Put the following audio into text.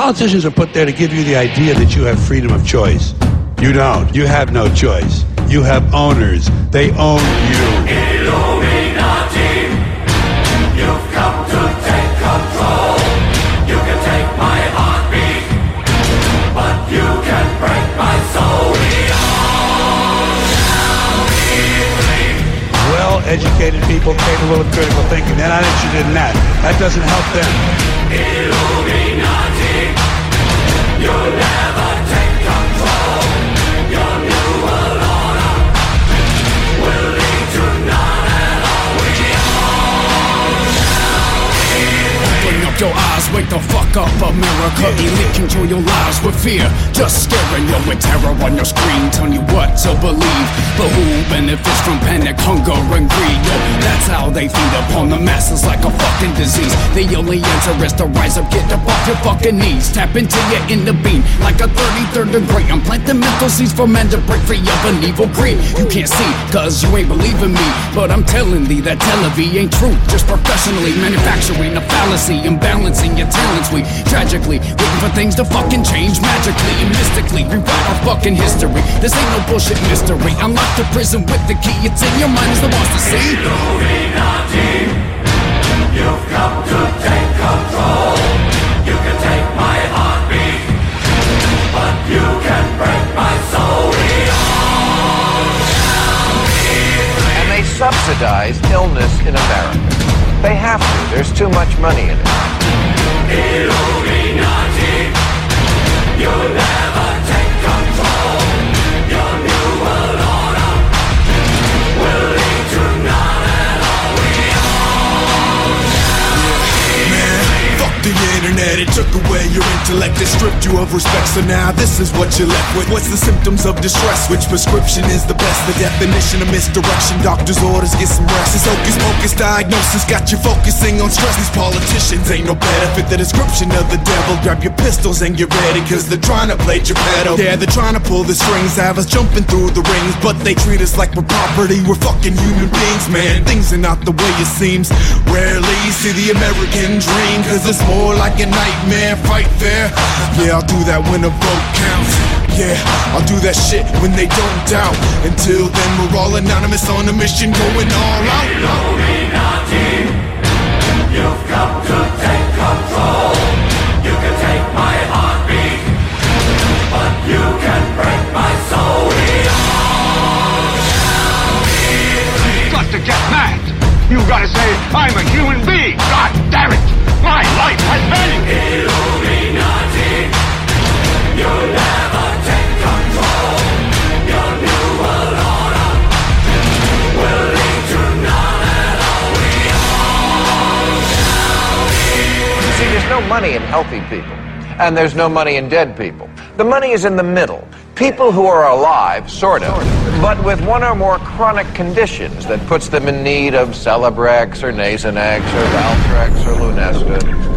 Politicians are put there to give you the idea that you have freedom of choice. You don't. You have no choice. You have owners. They own you. Illuminati, you've come to take control. You can take my heartbeat, but you can break my soul. We all shall be free. Well-educated people capable of critical thinking. They're not interested in that. That doesn't help them. Illuminati, you'll never take control. Your eyes, wake the fuck up, America. Elite control your lives with fear, just scaring you with terror on your screen, telling you what to believe. But who benefits from panic, hunger, and greed? Yo, that's how they feed upon the masses like a fucking disease. The only answer is to rise up, get up off your fucking knees, tap into your inner being like a 33rd degree. I'm planting mental seeds for men to break free of an evil greed. You can't see, cause you ain't believing me, but I'm telling thee that television ain't true. Just professionally manufacturing a fallacy, imbalancing your talents. We tragically waiting for things to fucking change magically and mystically. Rewrite our fucking history. This ain't no bullshit mystery. Unlock the prison with the key. It's in your mind as the to see. Subsidize illness in America. They have to. There's too much money in it. Internet, it took away your intellect, it stripped you of respect. So now this is what you're left with. What's the symptoms of distress? Which prescription is the best? The definition of misdirection, doctor's orders, get some rest. This hocus pocus diagnosis got you focusing on stress. These politicians ain't no better. Fit the description of the devil. Grab your pistols and get ready, cause they're trying to play Geppetto. Yeah, they're trying to pull the strings, have us jumping through the rings, but they treat us like we're property. We're fucking human beings, man. Things are not the way it seems. Rarely see the American dream, cause it's more like a nightmare fight there. Yeah, I'll do that when a vote counts. Yeah, I'll do that shit when they don't doubt. Until then, we're all anonymous on a mission going all out. Illuminati, you've come to take control. You can take my heartbeat, but you can break my soul. We all shall be free. got to get mad. You gotta say, I'm a human being. God damn it. My life has value. Illuminati, you'll never take control. Your new world order will lead to none at all. We all shall be You see, there's no money in healthy people, and there's no money in dead people. The money is in the middle. People who are alive, sort of, but with one or more chronic conditions that puts them in need of Celebrex or Nasonex or Valtrex or Lunesta.